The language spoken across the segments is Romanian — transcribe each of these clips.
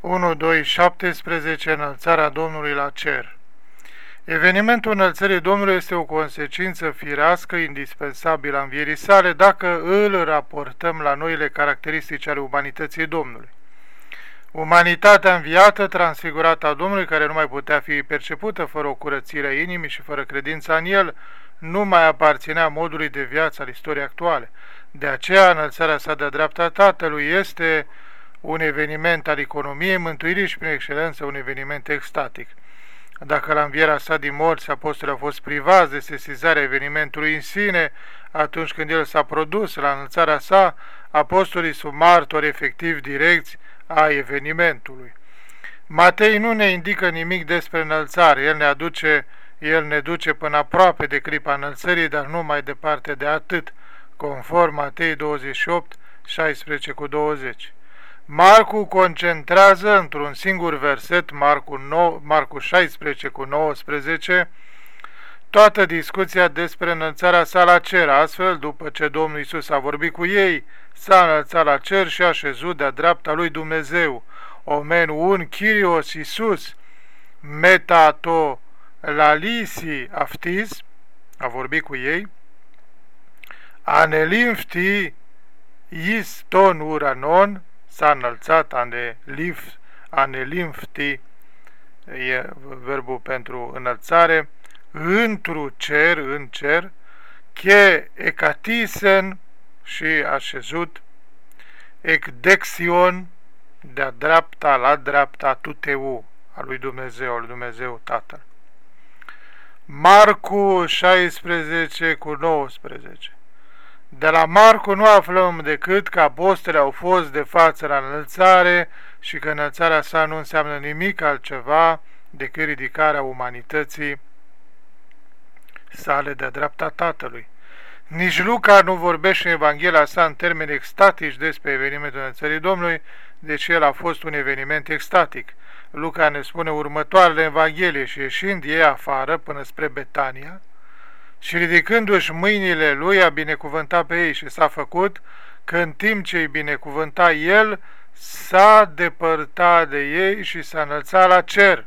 1, 2, 17, înălțarea Domnului la cer. Evenimentul înălțării Domnului este o consecință firească, indispensabilă a învierii sale, dacă îl raportăm la noile caracteristici ale umanității Domnului. Umanitatea înviată, transfigurată a Domnului, care nu mai putea fi percepută fără o curățire a inimii și fără credința în El, nu mai aparținea modului de viață al istoriei actuale. De aceea, înălțarea sa de dreapta Tatălui este un eveniment al economiei mântuirii și prin excelență un eveniment extatic. Dacă la învierea sa din morți apostolii au fost privați de sesizarea evenimentului în sine, atunci când el s-a produs la înălțarea sa, apostolii sunt martori efectiv direcți a evenimentului. Matei nu ne indică nimic despre înălțare, el ne aduce, el ne duce până aproape de clipa înălțării, dar nu mai departe de atât, conform Matei 28, 16 cu 20. Marcu concentrează într-un singur verset, Marcu, 9, Marcu 16 cu 19, toată discuția despre înălțarea sa la cer. Astfel, după ce Domnul Isus a vorbit cu ei, s-a înălțat la cer și a șezut de-a dreapta lui Dumnezeu. Omen un Kyrios Isus, metato lalisi aftis, a vorbit cu ei, anelimfti is ton uranon, s-a înălțat, anelif, anelimfti, e verbul pentru înălțare, întru cer, în cer, che ecatisen și așezut, ecdexion, de-a dreapta la dreapta tuteu, a lui Dumnezeu, al lui Dumnezeu Tatăl. Marcu 16 cu 19 de la Marcu nu aflăm decât că apostolii au fost de față la înălțare și că înălțarea sa nu înseamnă nimic altceva decât ridicarea umanității sale de dreapta Tatălui. Nici Luca nu vorbește în Evanghelia sa în termeni extatici despre evenimentul înălțării Domnului, deci el a fost un eveniment extatic. Luca ne spune următoarele Evanghelie și ieșind ei afară până spre Betania, și ridicându-și mâinile lui a binecuvântat pe ei și s-a făcut că în timp ce îi binecuvânta el, s-a depărtat de ei și s-a înălțat la cer.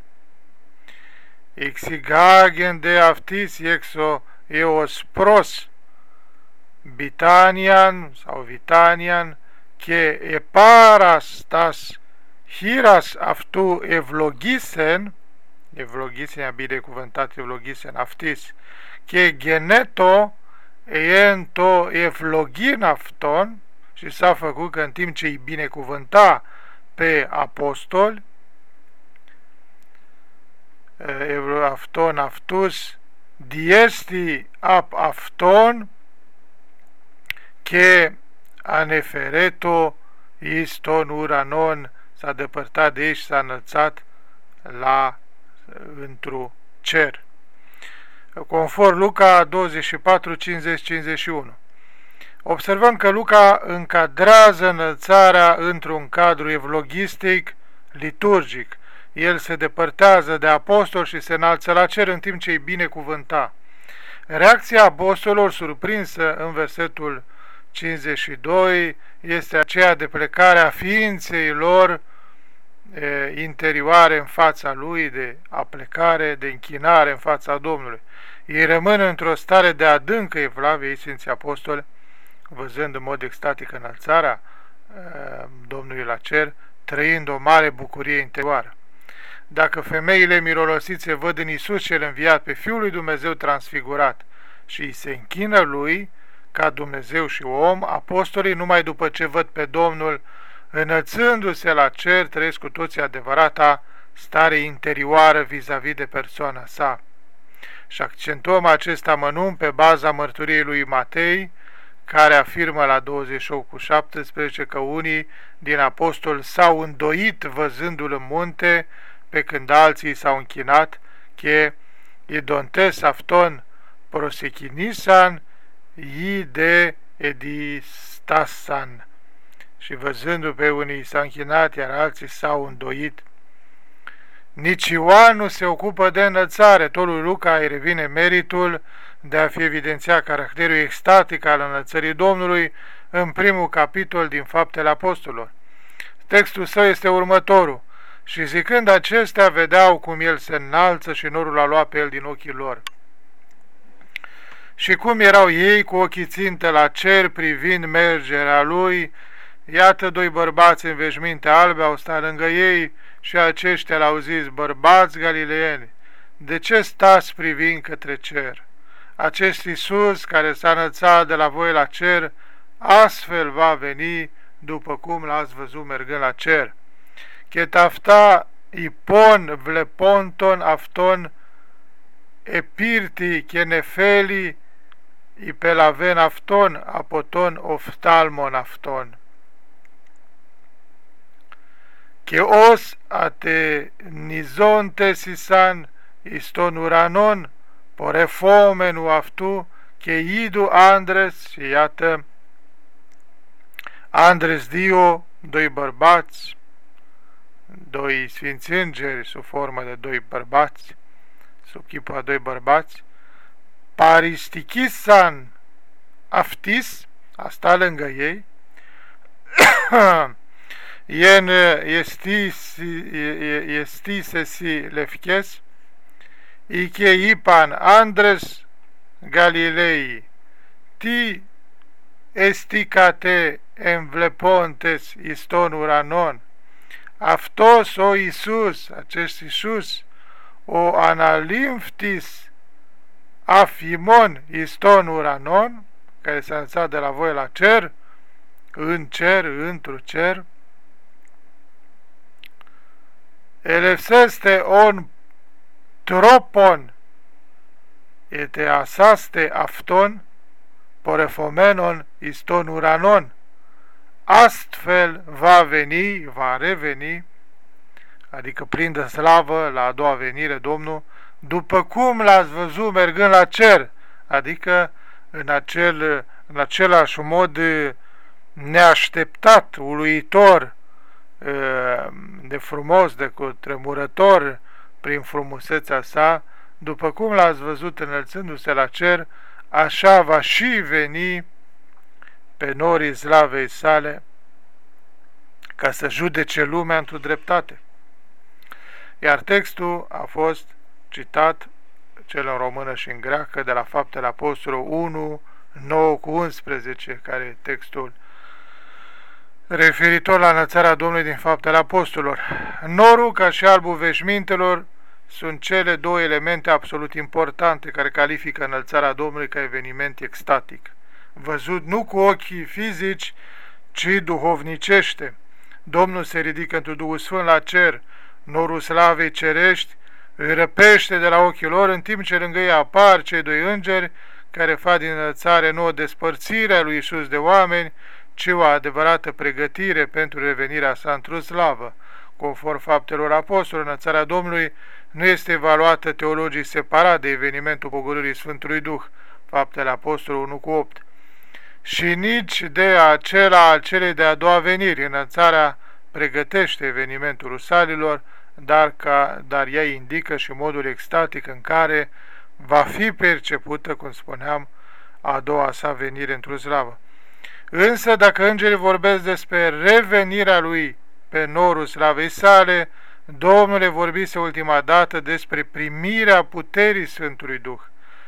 Exigagen de aftis exo eos pros, Bitanian sau Vitanian, che eparastas hiras aftu evlogisen, evlogisen a binecuvântat evlogisen aftis, και γενέτο εεν το ευλογήν αυτόν și s-a făcut că în timp ce îi binecuvânta pe apostoli, αυτόν αυτούς διέστη απ' αυτόν και ανεφερέτο εις τον ουρανόν s-a depărtat de ei și s-a înălțat la într-un cer conform Luca 24, 50, 51. Observăm că Luca încadrează înălțarea într-un cadru evlogistic, liturgic. El se depărtează de apostol și se înalță la cer în timp ce îi binecuvânta. Reacția apostolilor surprinsă în versetul 52 este aceea de plecare a ființei lor e, interioare în fața lui, de aplecare, de închinare în fața Domnului. Ei rămân într-o stare de adâncă evlavie, Sfinții Apostoli, văzând în mod extatic înălțarea uh, Domnului la cer, trăind o mare bucurie interioară. Dacă femeile mirolosițe văd în Isus cel înviat pe Fiul lui Dumnezeu transfigurat și îi se închină lui, ca Dumnezeu și om, apostolii, numai după ce văd pe Domnul înălțându-se la cer, trăiesc cu toții adevărata stare interioară vis-a-vis -vis de persoana sa și accentuăm acest amănunt pe baza mărturiei lui Matei, care afirmă la 28 cu 17 că unii din apostoli s-au îndoit văzându-l în munte, pe când alții s-au închinat, che idontes afton prosechinisan de edistasan. Și văzându pe unii s-au închinat, iar alții s-au îndoit. Nici Ioan nu se ocupă de înălțare, tot lui Luca îi revine meritul de a fi evidențiat caracterul extatic al înălțării Domnului în primul capitol din Faptele Apostolilor. Textul său este următorul. Și zicând acestea, vedeau cum el se înalță și norul a luat pe el din ochii lor. Și cum erau ei cu ochii ținte la cer privind mergerea lui, iată doi bărbați în veșminte albe au stat lângă ei și aceștia l-au zis, bărbați galileeni, de ce stați privind către cer? Acest Iisus care s-a înălțat de la voi la cer, astfel va veni după cum l-ați văzut mergând la cer. Chetafta ipon vleponton afton epirti kenefeli ipelaven afton apoton oftalmon afton. Και ως ate sisan iston uranon porefomenu αυτού και είδου άντρες și iată Andres Dio, doi bărbați, doi sfinți îngeri sub formă de doi bărbați, sub chipul a doi bărbați, paristichisan aftis, a stat lângă ei, γεν ε, εστίσεσι ε, ε, λευκές ή και είπαν άντρες Γαλιλαίοι τι εστίκατε εμβλεπώντες εις των ουρανών αυτός ο Ιησούς αυτός Ιησούς ο αναλύμφτης αφημών εις των ουρανών care se înțea de la voi la cer, elefseste on tropon ete asaste afton porefomenon iston uranon, astfel va veni, va reveni, adică plin de slavă la a doua venire Domnul, după cum l-ați văzut mergând la cer, adică în, acel, în același mod neașteptat, uluitor, de frumos, de tremurător prin frumusețea sa, după cum l-ați văzut înălțându-se la cer, așa va și veni pe norii slavei sale ca să judece lumea într-o dreptate. Iar textul a fost citat, cel în română și în greacă, de la Faptele Apostolului 1, 9 cu 11, care e textul referitor la înălțarea Domnului din Faptele Apostolilor. Norul, ca și albul veșmintelor, sunt cele două elemente absolut importante care califică înălțarea Domnului ca eveniment extatic văzut nu cu ochii fizici, ci duhovnicește. Domnul se ridică într Duhul Sfânt la cer, norul slavei cerești, îi răpește de la ochii lor, în timp ce lângă ei apar cei doi îngeri, care fac din înălțare nouă despărțirea lui Isus de oameni, ci o adevărată pregătire pentru revenirea sa într-o slavă. Conform faptelor apostolilor, înălțarea Domnului nu este evaluată teologii separat de evenimentul pogorârii Sfântului Duh, faptele apostolului 1 cu 8 și nici de acela al celei de-a doua veniri. Înălțarea pregătește evenimentul rusalilor, dar, ca, dar ea indică și modul extatic în care va fi percepută, cum spuneam, a doua sa venire într-o slavă. Însă, dacă îngerii vorbesc despre revenirea lui pe norul slavei sale, Domnul vorbise ultima dată despre primirea puterii Sfântului Duh,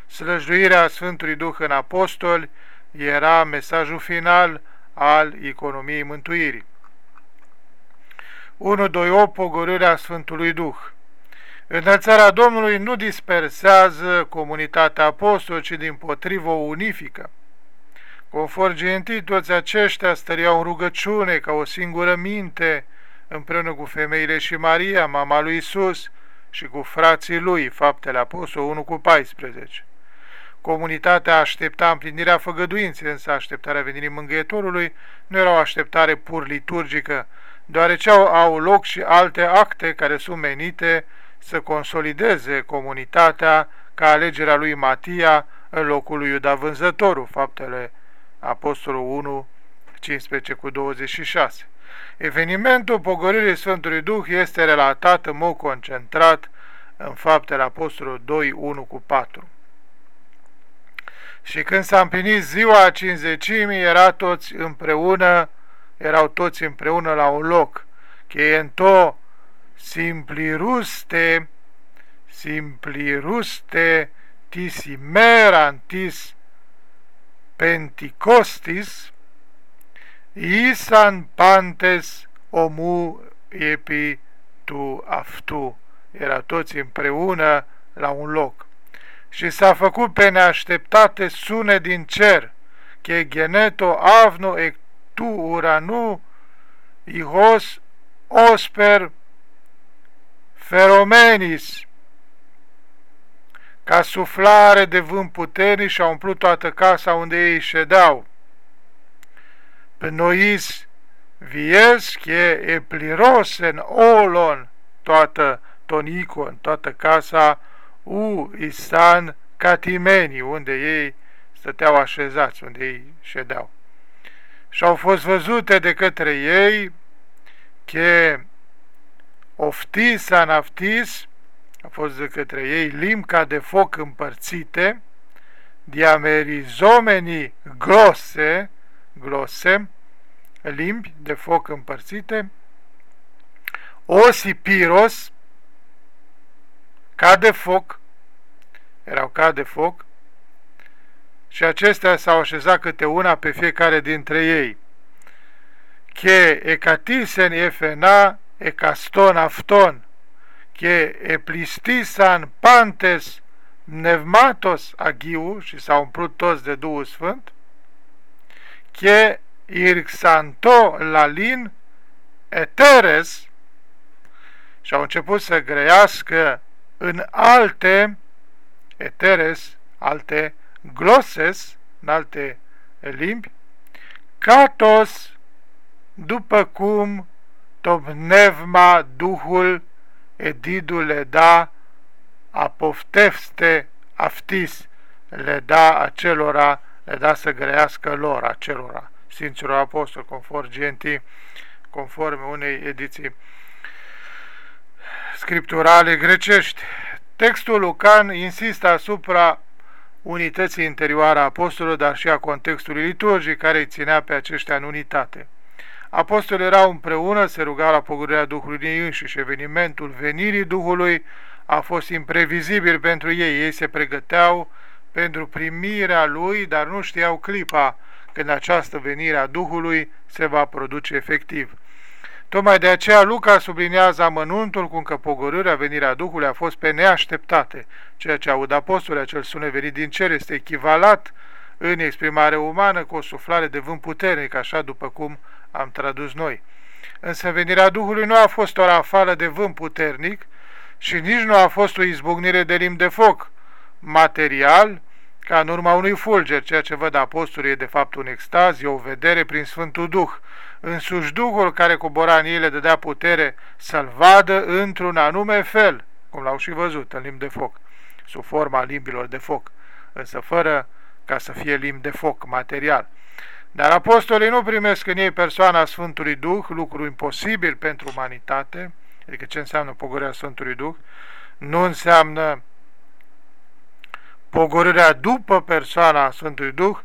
slăjuirea Sfântului Duh în apostoli, era mesajul final al economiei mântuirii. 1.2.8 Pogorârea Sfântului Duh Înălțarea Domnului nu dispersează comunitatea apostolă, ci din potrivă o unifică. Conform gentii, toți aceștia stăreau în rugăciune ca o singură minte, împreună cu femeile și Maria, mama lui Isus, și cu frații lui, faptele apostol 1 cu 14. Comunitatea aștepta împlinirea făgăduinței, însă așteptarea venirii mângâietorului nu era o așteptare pur liturgică, deoarece au, au loc și alte acte care sunt menite să consolideze comunitatea ca alegerea lui Matia în locul lui Iuda Vânzătorul, faptele Apostolul 1, 15 cu 26. Evenimentul pogoririi Sfântului Duh este relatat în mod concentrat în faptele Apostolului 2, 1 cu 4. Și când s-a împlinit ziua a cinzecimii, era toți împreună, erau toți împreună la un loc. Cheiento simpliruste, simpliruste tisimerantis penticostis, isan pantes omu epi tu aftu. Era toți împreună la un loc. Și s-a făcut pe neașteptate sune din cer, che geneto avno e tu uranu, ihos osper feromenis, ca suflare de vânt puternic și a umplut toată casa unde ei ședeau. Pe nois vies che e pliros în olon toată tonicon, toată casa u isan catimeni, unde ei stăteau așezați, unde ei ședeau. Și au fost văzute de către ei că oftis anaftis, a fost de către ei limca de foc împărțite, diamerizomenii glose, glose, limbi de foc împărțite, osipiros, ca de foc, erau ca de foc, și acestea s-au așezat câte una pe fiecare dintre ei. Che ecatisen efena ecaston afton, che eplistisan pantes nevmatos agiu, și s-au umplut toți de Duhul Sfânt, che irxanto lalin eteres, și au început să grăiască în alte eteres, alte gloses, în alte limbi, catos, după cum topnevma, Duhul, edidul le da, apoftefste aftis, le da acelora, le da să grească lor, acelora, Sfinților Apostol, conform gentii, conform unei ediții scripturale grecești. Textul Lucan insistă asupra unității interioare a apostolilor, dar și a contextului liturgic care îi ținea pe aceștia în unitate. Apostolii erau împreună, se rugau la pogorârea Duhului din înșiși. Evenimentul venirii Duhului a fost imprevizibil pentru ei. Ei se pregăteau pentru primirea Lui, dar nu știau clipa când această venire a Duhului se va produce efectiv. Tocmai de aceea Luca subliniază amănuntul cum că pogorârea, venirea Duhului a fost pe neașteptate. Ceea ce aud apostolii, acel sunet venit din cer, este echivalat în exprimare umană cu o suflare de vânt puternic, așa după cum am tradus noi. Însă venirea Duhului nu a fost o rafală de vânt puternic și nici nu a fost o izbucnire de limb de foc material, ca în urma unui fulger, ceea ce văd apostolii e de fapt un extaz, e o vedere prin Sfântul Duh. Însuși Duhul care cobora în ei le dădea putere să-l vadă într-un anume fel, cum l-au și văzut în limb de foc, sub forma limbilor de foc, însă fără ca să fie limb de foc material. Dar apostolii nu primesc în ei persoana Sfântului Duh, lucru imposibil pentru umanitate, adică ce înseamnă pogorârea Sfântului Duh, nu înseamnă pogorârea după persoana Sfântului Duh,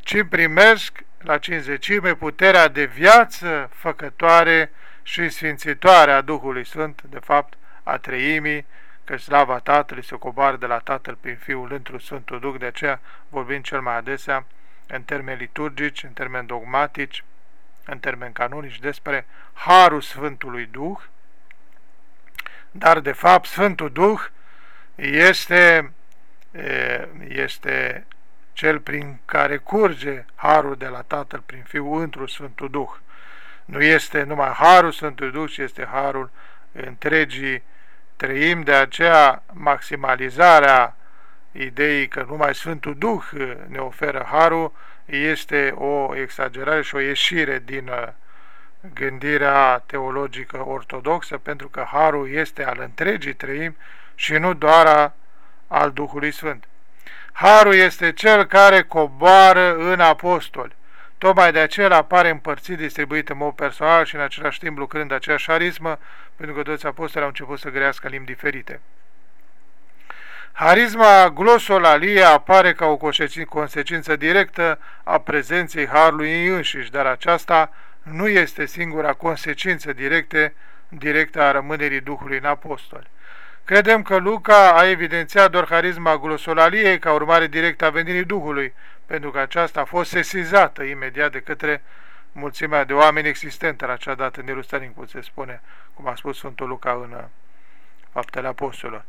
ci primesc la cinzecime puterea de viață făcătoare și sfințitoare a Duhului Sfânt, de fapt a treimii, că slava Tatălui se coboară de la Tatăl prin Fiul într-un Sfântul Duh, de aceea vorbim cel mai adesea în termeni liturgici, în termeni dogmatici, în termeni canonici despre Harul Sfântului Duh, dar de fapt Sfântul Duh este, este cel prin care curge Harul de la Tatăl prin Fiul într-un Sfântul Duh. Nu este numai Harul Sfântului Duh, ci este Harul întregii trăim, de aceea maximalizarea ideii că numai Sfântul Duh ne oferă Harul este o exagerare și o ieșire din uh, gândirea teologică ortodoxă, pentru că Harul este al întregii trăim și nu doar a, al Duhului Sfânt. Harul este cel care coboară în apostoli. Tocmai de aceea apare împărțit, distribuit în mod personal și în același timp lucrând aceeași harismă, pentru că toți apostolii au început să grească limbi diferite. Harisma glosolalie apare ca o consecință directă a prezenței Harului în înșiși, dar aceasta nu este singura consecință directă directă a rămânerii Duhului în apostoli. Credem că Luca a evidențiat doar harisma glosolaliei ca urmare directă a venirii Duhului, pentru că aceasta a fost sesizată imediat de către mulțimea de oameni existentă la acea dată în Ierusalim, cum se spune, cum a spus Sfântul Luca în uh, Faptele Apostolilor.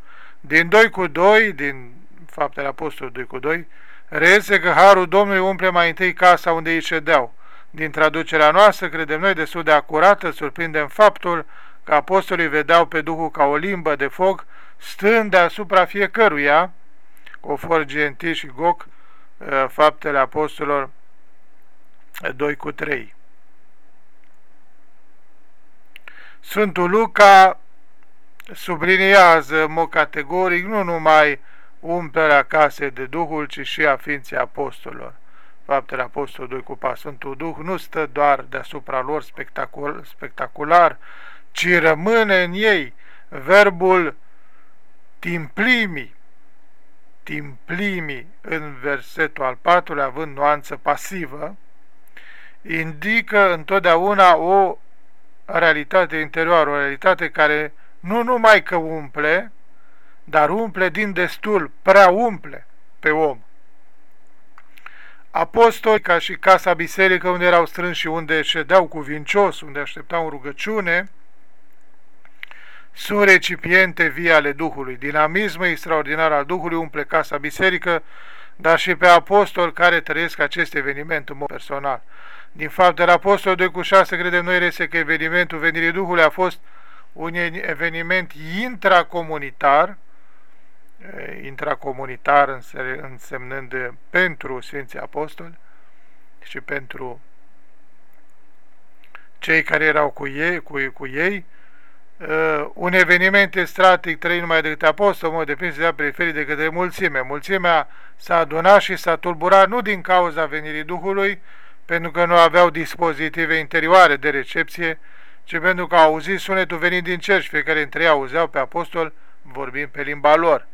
Din 2 cu 2, din Faptele Apostolilor 2 cu 2, reiese că Harul Domnului umple mai întâi casa unde ei ședeau. Din traducerea noastră, credem noi, destul de acurată, surprindem faptul că apostolii vedeau pe Duhul ca o limbă de foc, stând deasupra fiecăruia, conform GNT și GOC, uh, Faptele Apostolilor 2 cu 3. Sfântul Luca subliniază în mod categoric nu numai umplerea casei de Duhul, ci și a ființei apostolilor. Faptele Apostolului 2 cu 4. Sfântul Duh nu stă doar deasupra lor spectacul, spectacular, ci rămâne în ei verbul timplimi, timplimi în versetul al patrulea, având nuanță pasivă, indică întotdeauna o realitate interioară, o realitate care nu numai că umple, dar umple din destul, prea umple pe om. Apostoli, ca și casa biserică unde erau strânși și unde ședeau cuvincios, unde așteptau rugăciune, sunt recipiente vii ale Duhului. Dinamismul extraordinar al Duhului umple casa biserică, dar și pe apostoli care trăiesc acest eveniment în mod personal. Din fapt, de la apostol 2 cu 6 credem noi rese că evenimentul venirii Duhului a fost un eveniment intracomunitar, intracomunitar însemnând pentru Sfinții Apostoli și pentru cei care erau cu ei, cu, cu ei uh, un eveniment stratic trăit numai de câte apostoli, mod depins de preferit de către mulțime. Mulțimea s-a adunat și s-a tulburat nu din cauza venirii Duhului, pentru că nu aveau dispozitive interioare de recepție, ci pentru că au auzit sunetul venind din cerș și fiecare dintre ei auzeau pe apostol vorbind pe limba lor.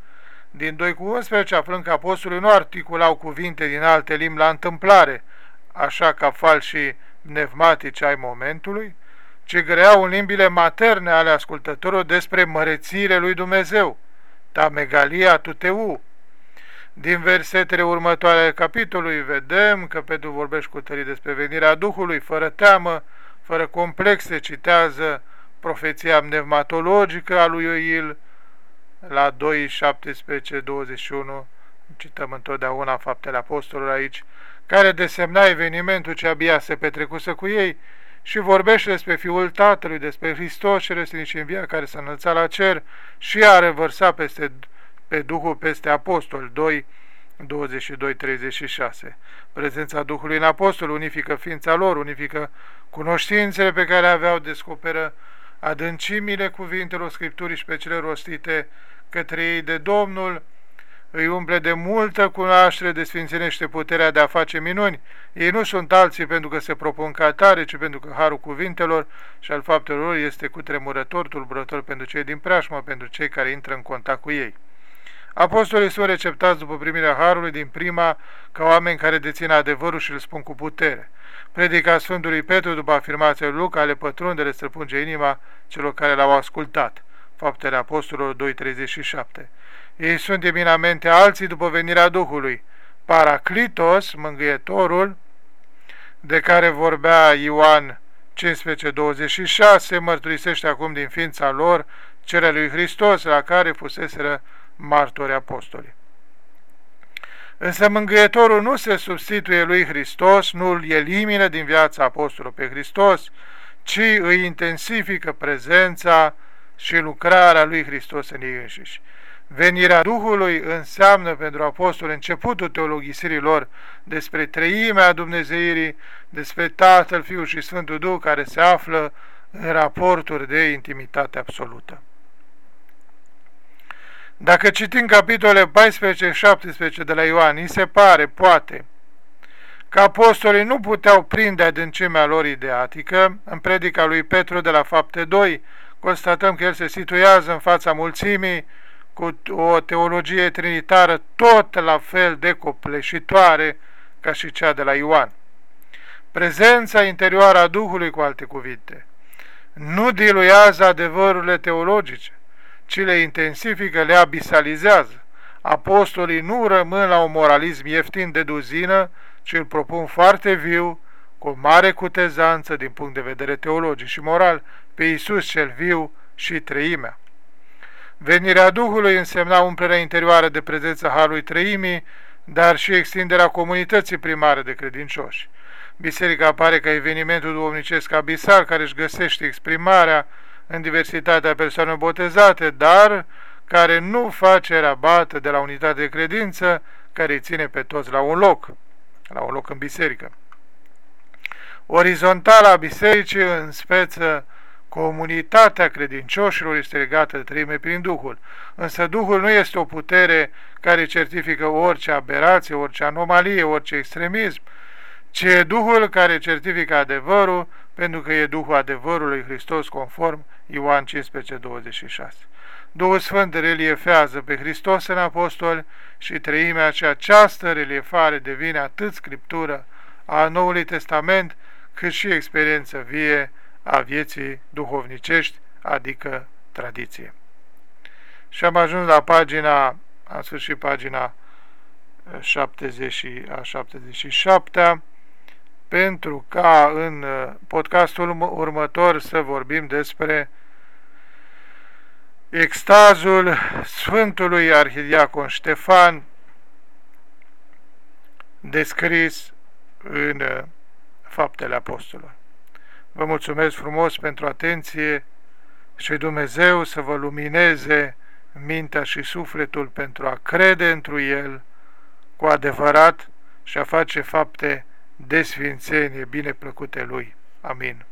Din 2 cu 11 aflăm că apostolii nu articulau cuvinte din alte limbi la întâmplare, așa ca falși pneumatici ai momentului, ci greau în limbile materne ale ascultătorilor despre mărețire lui Dumnezeu, ta megalia tuteu, din versetele următoare ale capitolului vedem că Petru vorbește cu tării despre venirea Duhului, fără teamă, fără complexe, citează profeția pneumatologică a lui Ioil la 2, 17, 21, cităm întotdeauna faptele apostolilor aici, care desemna evenimentul ce abia se petrecuse cu ei și vorbește despre Fiul Tatălui, despre Hristos și răsnici în via care s-a înălțat la cer și a revărsat peste pe Duhul peste apostol 2, 22-36. Prezența Duhului în apostol unifică ființa lor, unifică cunoștințele pe care aveau, descoperă adâncimile cuvintelor Scripturii și pe cele rostite către ei de Domnul, îi umple de multă cunoaștere, desfințenește puterea de a face minuni. Ei nu sunt alții pentru că se propun ca tare, ci pentru că harul cuvintelor și al faptelor lor este cu tremurător, tulburător pentru cei din preajmă, pentru cei care intră în contact cu ei. Apostolii sunt receptați după primirea Harului din prima ca oameni care dețin adevărul și îl spun cu putere. Predica Sfântului Petru după afirmația lui Luca ale pătrundele străpunge inima celor care l-au ascultat. Faptele Apostolilor 2.37 Ei sunt eminamente alții după venirea Duhului. Paraclitos, mângâietorul, de care vorbea Ioan 15.26, mărturisește acum din ființa lor cele lui Hristos, la care fuseseră martori apostoli. Însă mângâietorul nu se substituie lui Hristos, nu îl elimină din viața apostolului pe Hristos, ci îi intensifică prezența și lucrarea lui Hristos în ei înșiși. Venirea Duhului înseamnă pentru apostol începutul teologisirii lor despre treimea Dumnezeirii, despre Tatăl, Fiul și Sfântul Duh care se află în raporturi de intimitate absolută. Dacă citim capitole 14-17 de la Ioan, îi se pare, poate, că apostolii nu puteau prinde adâncimea lor ideatică, în predica lui Petru de la fapte 2, constatăm că el se situează în fața mulțimii cu o teologie trinitară tot la fel de copleșitoare ca și cea de la Ioan. Prezența interioară a Duhului, cu alte cuvinte, nu diluează adevărurile teologice, ci le intensifică, le abisalizează. Apostolii nu rămân la un moralism ieftin de duzină, ci îl propun foarte viu, cu mare cutezanță din punct de vedere teologic și moral, pe Iisus cel viu și treimea. Venirea Duhului însemna umplerea interioară de prezența Harului Treimii, dar și extinderea comunității primare de credincioși. Biserica apare ca evenimentul duomnicesc abisal care își găsește exprimarea în diversitatea persoanelor botezate, dar care nu face rabată de la unitate de credință care îi ține pe toți la un loc, la un loc în biserică. Orizontala bisericii în speță Comunitatea credincioșilor este legată de trăime prin Duhul, însă Duhul nu este o putere care certifică orice aberație, orice anomalie, orice extremism, ci e Duhul care certifică adevărul, pentru că e Duhul adevărului Hristos conform Ioan 15:26. Duhul Sfânt reliefează pe Hristos în apostol și treimea și această reliefare devine atât scriptură a Noului Testament, cât și experiență vie a vieții duhovnicești, adică tradiție. Și am ajuns la pagina, am sfârșit pagina 70 a 77 pentru ca în podcastul următor să vorbim despre extazul Sfântului Arhidiacon Ștefan descris în Faptele Apostolilor. Vă mulțumesc frumos pentru atenție și Dumnezeu să vă lumineze mintea și sufletul pentru a crede întru El cu adevărat și a face fapte de sfințenie bine plăcute Lui. Amin.